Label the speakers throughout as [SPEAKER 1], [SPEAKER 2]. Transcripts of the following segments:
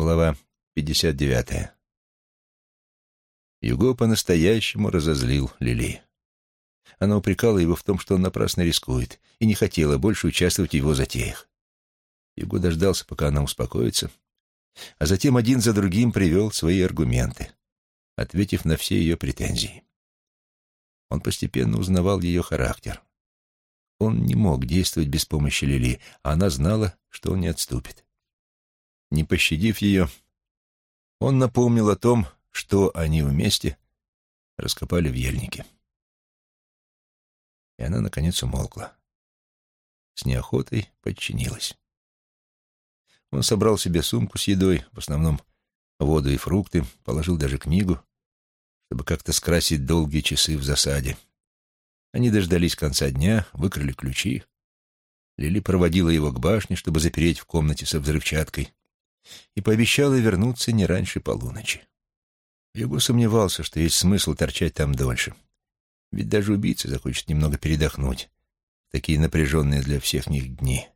[SPEAKER 1] Глава 59. Юго по-настоящему разозлил Лили. Она упрекала его в том, что он напрасно рискует, и не хотела больше участвовать в его затеях. Юго дождался, пока она успокоится, а затем один за другим привел свои аргументы, ответив на все ее претензии. Он постепенно узнавал ее характер. Он не мог действовать без помощи Лили, а она знала, что он не отступит. Не пощадив ее, он напомнил о том, что они вместе раскопали в ельнике. И она, наконец, умолкла. С неохотой подчинилась. Он собрал себе сумку с едой, в основном воду и фрукты, положил даже книгу, чтобы как-то скрасить долгие часы в засаде. Они дождались конца дня, выкрали ключи. Лили проводила его к башне, чтобы запереть в комнате со взрывчаткой и пообещала вернуться не раньше полуночи. Юго сомневался, что есть смысл торчать там дольше. Ведь даже убийца захочет немного передохнуть в такие напряженные для всех них дни.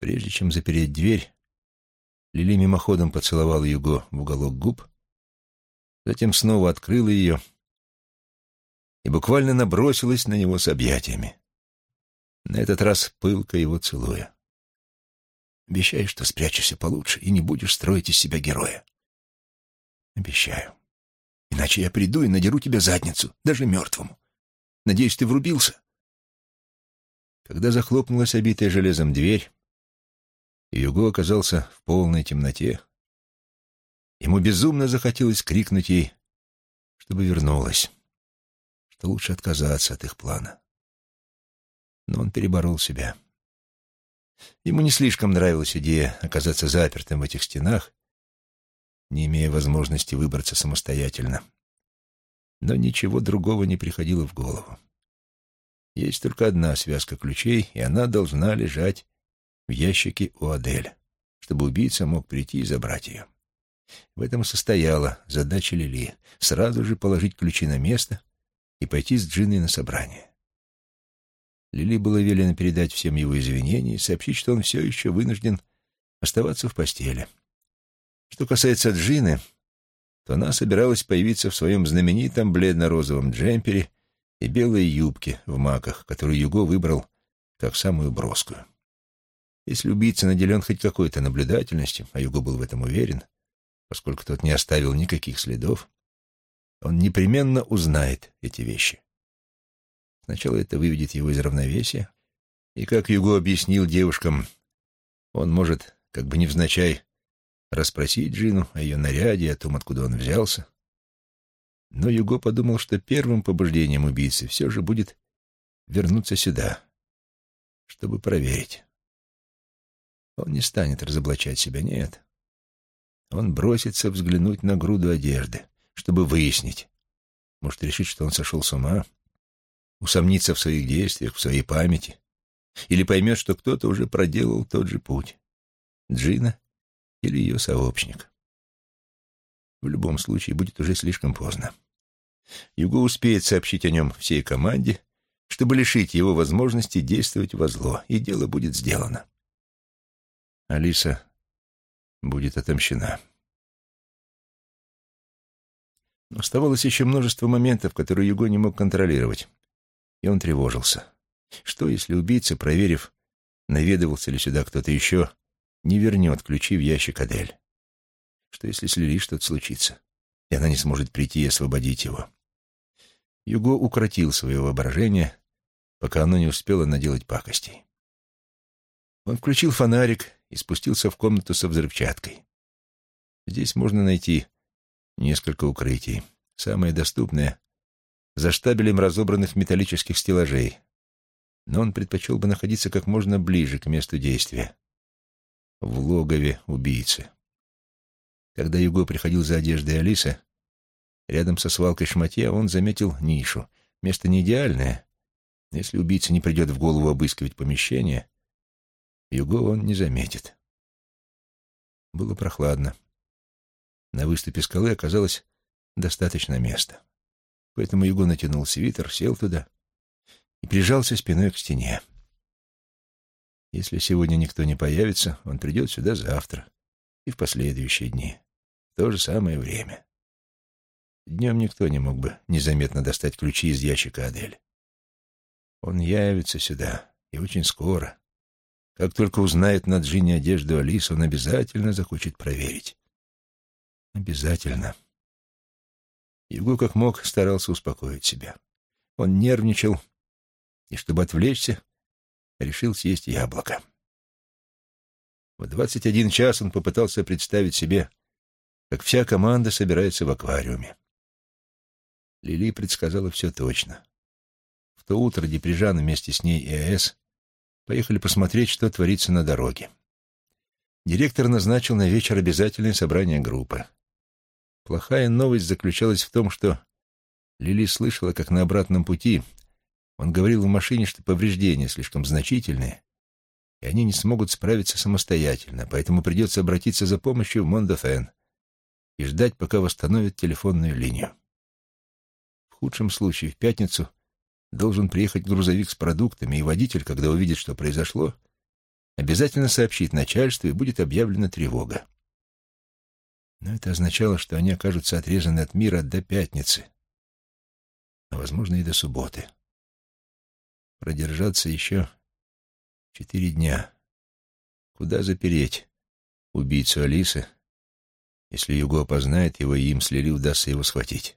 [SPEAKER 1] Прежде чем запереть дверь, Лили мимоходом поцеловал Юго в уголок губ, затем снова открыла ее и буквально набросилась на него с объятиями. На этот раз пылко его целуя. Обещай, что спрячешься получше и не будешь строить из себя героя. Обещаю. Иначе я приду и надеру тебе задницу, даже мертвому. Надеюсь, ты врубился? Когда захлопнулась обитая железом дверь, Юго оказался в полной темноте, ему безумно захотелось крикнуть ей, чтобы вернулась, что лучше отказаться от их плана. Но он переборол себя. Ему не слишком нравилась идея оказаться запертым в этих стенах, не имея возможности выбраться самостоятельно. Но ничего другого не приходило в голову. Есть только одна связка ключей, и она должна лежать в ящике у Адель, чтобы убийца мог прийти и забрать ее. В этом состояла задача Лили — сразу же положить ключи на место и пойти с Джиной на собрание. Лили было велено передать всем его извинения и сообщить, что он все еще вынужден оставаться в постели. Что касается Джины, то она собиралась появиться в своем знаменитом бледно-розовом джемпере и белой юбке в маках, которую Юго выбрал как самую броскую. Если убийца наделен хоть какой-то наблюдательностью, а Юго был в этом уверен, поскольку тот не оставил никаких следов, он непременно узнает эти вещи. Сначала это выведет его из равновесия, и, как Юго объяснил девушкам, он может, как бы невзначай, расспросить Джину о ее наряде о том, откуда он взялся. Но Юго подумал, что первым побуждением убийцы все же будет вернуться сюда, чтобы проверить. Он не станет разоблачать себя, нет. Он бросится взглянуть на груду одежды, чтобы выяснить. Может, решить, что он сошел с ума, усомнится в своих действиях, в своей памяти, или поймет, что кто-то уже проделал тот же путь. Джина или ее сообщник. В любом случае будет уже слишком поздно. Юго успеет сообщить о нем всей команде, чтобы лишить его возможности действовать во зло, и дело будет сделано. Алиса будет отомщена. Оставалось еще множество моментов, которые Юго не мог контролировать и он тревожился. Что, если убийца, проверив, наведывался ли сюда кто-то еще, не вернет ключи в ящик Адель? Что, если с Лили что-то случится, и она не сможет прийти и освободить его? Юго укротил свое воображение, пока оно не успело наделать пакостей. Он включил фонарик и спустился в комнату со взрывчаткой. Здесь можно найти несколько укрытий. Самое доступное за штабелем разобранных металлических стеллажей, но он предпочел бы находиться как можно ближе к месту действия, в логове убийцы. Когда Юго приходил за одеждой Алисы, рядом со свалкой шматья он заметил нишу. Место не идеальное. Если убийца не придет в голову обыскивать помещение, Юго он не заметит. Было прохладно. На выступе скалы оказалось достаточно места. Поэтому Юго натянул свитер, сел туда и прижался спиной к стене. Если сегодня никто не появится, он придет сюда завтра И в последующие дни. В то же самое время. Днем никто не мог бы незаметно достать ключи из ящика Адель. Он явится сюда, и очень скоро. Как только узнает на Джине одежду Алис, он обязательно захочет проверить. Обязательно. Юго как мог старался успокоить себя. Он нервничал и, чтобы отвлечься, решил съесть яблоко. В двадцать один час он попытался представить себе, как вся команда собирается в аквариуме. Лили предсказала все точно. В то утро Деприжан вместе с ней и АЭС поехали посмотреть, что творится на дороге. Директор назначил на вечер обязательное собрание группы. Плохая новость заключалась в том, что Лили слышала, как на обратном пути он говорил в машине, что повреждения слишком значительные, и они не смогут справиться самостоятельно, поэтому придется обратиться за помощью в Мондофен и ждать, пока восстановят телефонную линию. В худшем случае в пятницу должен приехать грузовик с продуктами, и водитель, когда увидит, что произошло, обязательно сообщит начальству и будет объявлена тревога. Но это означало, что они окажутся отрезаны от мира до пятницы, а, возможно, и до субботы. Продержаться еще четыре дня. Куда запереть убийцу Алисы, если Юго опознает его и им с Лили удастся его схватить?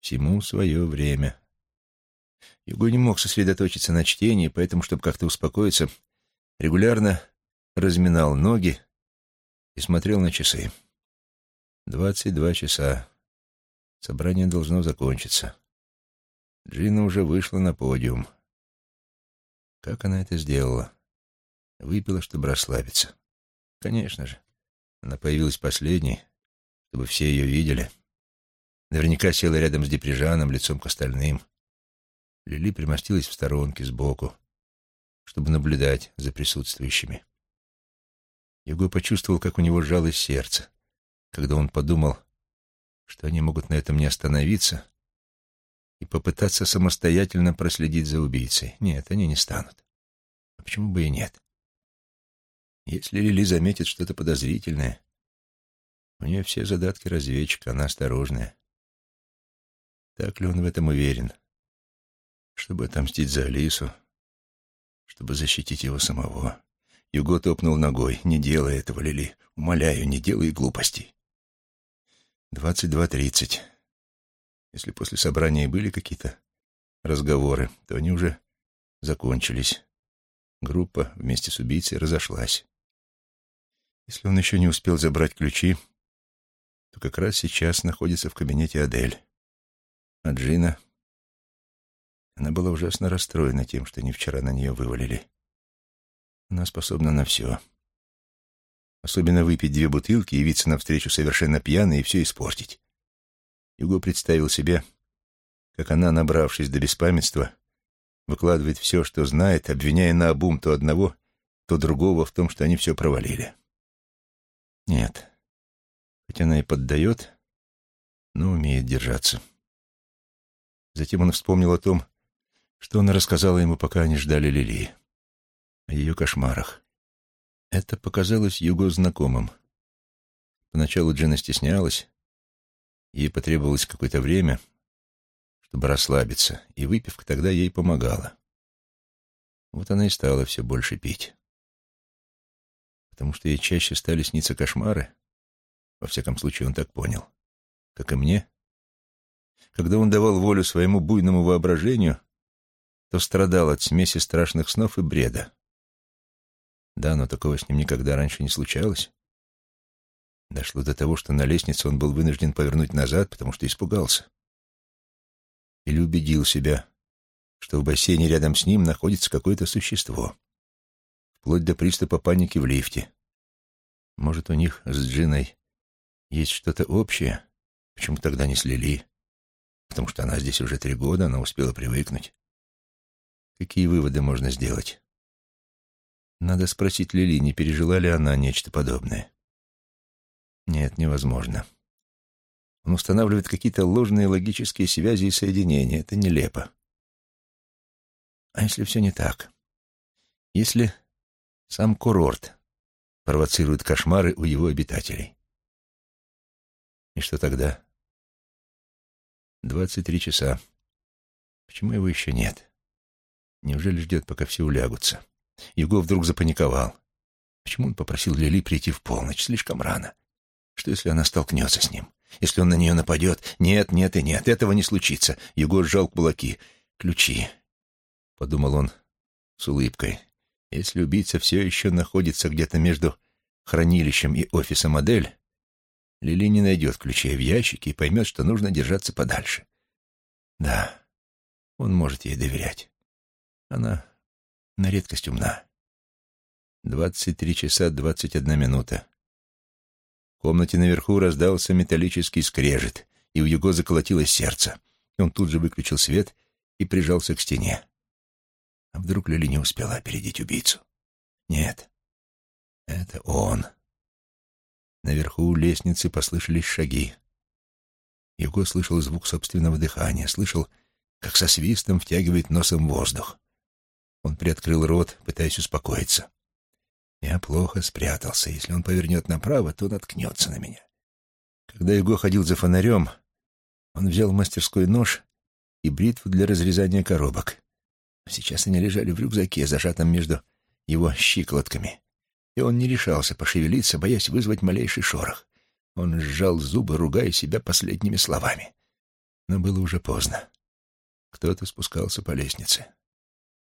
[SPEAKER 1] Всему свое время. Юго не мог сосредоточиться на чтении, поэтому, чтобы как-то успокоиться, регулярно разминал ноги и смотрел на часы. Двадцать два часа. Собрание должно закончиться. Джина уже вышла на подиум. Как она это сделала? Выпила, чтобы расслабиться. Конечно же. Она появилась последней, чтобы все ее видели. Наверняка села рядом с Деприжаном, лицом к остальным. Лили примостилась в сторонке сбоку, чтобы наблюдать за присутствующими. Юго почувствовал, как у него сжалось сердце, когда он подумал, что они могут на этом не остановиться и попытаться самостоятельно проследить за убийцей. Нет, они не станут. А почему бы и нет? Если Лили заметит что-то подозрительное, у нее все задатки разведчика, она осторожная. Так ли он в этом уверен? Чтобы отомстить за Алису, чтобы защитить его самого. Юго топнул ногой. «Не делай этого, Лили. Умоляю, не делай глупостей». «Двадцать два тридцать. Если после собрания были какие-то разговоры, то они уже закончились. Группа вместе с убийцей разошлась. Если он еще не успел забрать ключи, то как раз сейчас находится в кабинете Адель. А Джина... Она была ужасно расстроена тем, что они вчера на нее вывалили. Она способна на все. Особенно выпить две бутылки, явиться навстречу совершенно пьяной и все испортить. Юго представил себе, как она, набравшись до беспамятства, выкладывает все, что знает, обвиняя наобум то одного, то другого в том, что они все провалили. Нет, хоть она и поддает, но умеет держаться. Затем он вспомнил о том, что она рассказала ему, пока они ждали Лилии, о ее кошмарах. Это показалось Юго знакомым. Поначалу Джина стеснялась, Ей потребовалось какое-то время, чтобы расслабиться, и выпивка тогда ей помогала. Вот она и стала все больше пить. Потому что ей чаще стали сниться кошмары. Во всяком случае, он так понял. Как и мне. Когда он давал волю своему буйному воображению, то страдал от смеси страшных снов и бреда. Да, но такого с ним никогда раньше не случалось. Дошло до того, что на лестнице он был вынужден повернуть назад, потому что испугался. Или убедил себя, что в бассейне рядом с ним находится какое-то существо. Вплоть до приступа паники в лифте. Может, у них с Джиной есть что-то общее? Почему тогда не слили? Потому что она здесь уже три года, она успела привыкнуть. Какие выводы можно сделать? Надо спросить Лили, не пережила ли она нечто подобное. Нет, невозможно. Он устанавливает какие-то ложные логические связи и соединения. Это нелепо. А если все не так? Если сам курорт провоцирует кошмары у его обитателей. И что тогда? Двадцать три часа. Почему его еще нет? Неужели ждет, пока все улягутся? Юго вдруг запаниковал. Почему он попросил Лили прийти в полночь? Слишком рано. Что, если она столкнется с ним? Если он на нее нападет? Нет, нет и нет, этого не случится. Юго сжал кулаки. Ключи. Подумал он с улыбкой. Если убийца все еще находится где-то между хранилищем и офисом модель, Лили не найдет ключей в ящике и поймет, что нужно держаться подальше. Да, он может ей доверять. Она на редкость умна. Двадцать три часа двадцать одна минута. В комнате наверху раздался металлический скрежет, и у Юго заколотилось сердце. Он тут же выключил свет и прижался к стене. А вдруг Лили не успела опередить убийцу? Нет, это он. Наверху у лестницы послышались шаги. Юго слышал звук собственного дыхания, слышал, как со свистом втягивает носом воздух. Он приоткрыл рот, пытаясь успокоиться. Я плохо спрятался. Если он повернет направо, то наткнется на меня. Когда Юго ходил за фонарем, он взял в мастерской нож и бритву для разрезания коробок. Сейчас они лежали в рюкзаке, зажатом между его щиколотками, и он не решался пошевелиться, боясь вызвать малейший шорох. Он сжал зубы, ругая себя последними словами. Но было уже поздно. Кто-то спускался по лестнице.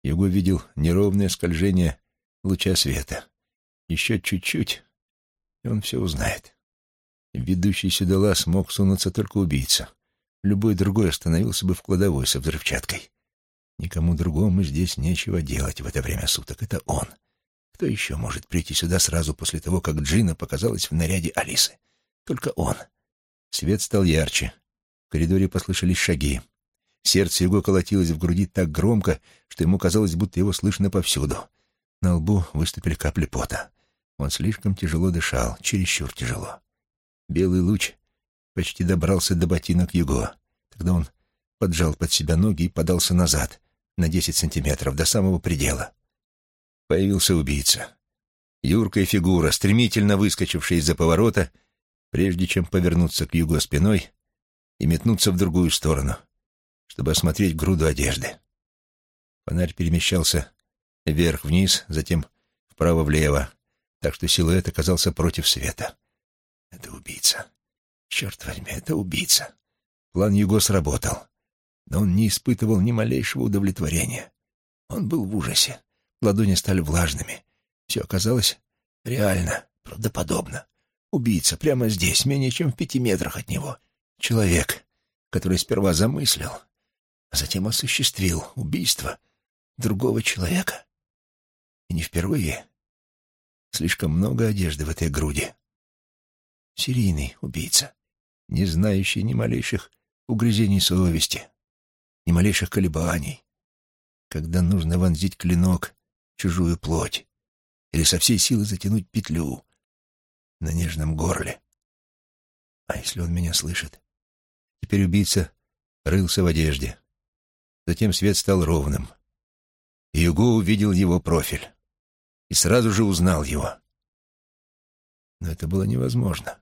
[SPEAKER 1] Юго видел неровное скольжение луча света. Еще чуть-чуть, и он все узнает. Ведущий сюда лаз мог сунуться только убийца. Любой другой остановился бы в кладовой со взрывчаткой. Никому другому здесь нечего делать в это время суток. Это он. Кто еще может прийти сюда сразу после того, как Джина показалась в наряде Алисы? Только он. Свет стал ярче. В коридоре послышались шаги. Сердце его колотилось в груди так громко, что ему казалось, будто его слышно повсюду. На лбу выступили капли пота. Он слишком тяжело дышал, чересчур тяжело. Белый луч почти добрался до ботинок Юго. Тогда он поджал под себя ноги и подался назад, на десять сантиметров, до самого предела. Появился убийца. Юркая фигура, стремительно выскочившая из-за поворота, прежде чем повернуться к Юго спиной и метнуться в другую сторону — чтобы осмотреть груду одежды. Фонарь перемещался вверх-вниз, затем вправо-влево, так что силуэт оказался против света. Это убийца. Черт возьми, это убийца. План Юго сработал, но он не испытывал ни малейшего удовлетворения. Он был в ужасе. Ладони стали влажными. Все оказалось реально, правдоподобно. Убийца прямо здесь, менее чем в пяти метрах от него. Человек, который сперва замыслил, а затем осуществил убийство другого человека. И не впервые. Слишком много одежды в этой груди. Серийный убийца, не знающий ни малейших угрызений совести, ни малейших колебаний, когда нужно вонзить клинок в чужую плоть или со всей силы затянуть петлю на нежном горле. А если он меня слышит? Теперь убийца рылся в одежде, Затем свет стал ровным. Юго увидел его профиль и сразу же узнал его. Но это было невозможно.